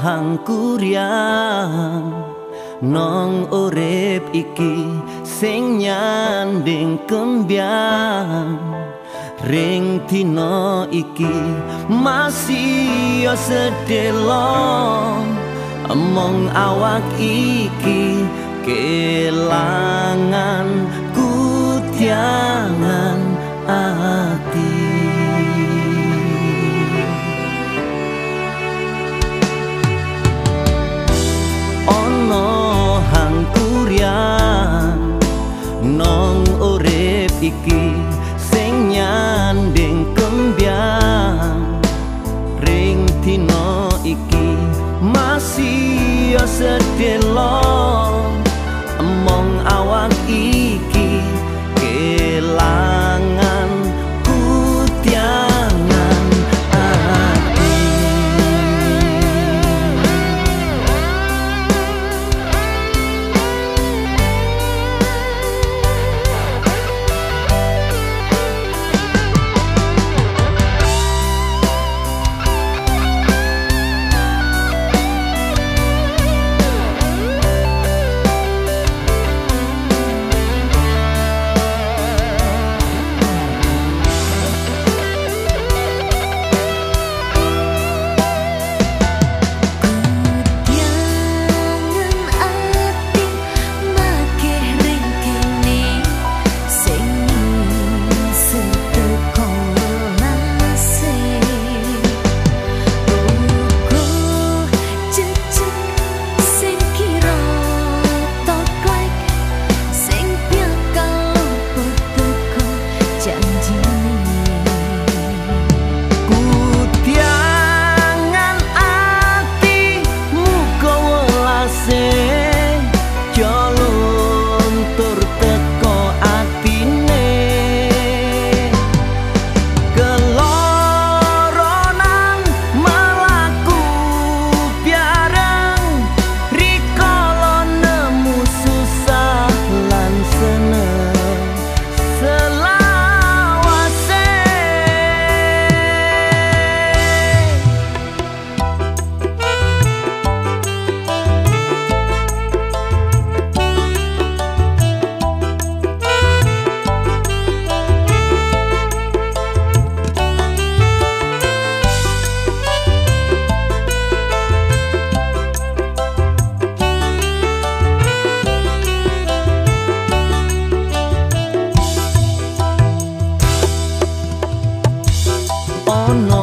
hangkuryang nong urip iki sing nyanding kembyang ring dina iki masih yo sedelo among awak iki kelangan kutiangan ati iki sing nyanding kembyang ring dina iki masih sedelo no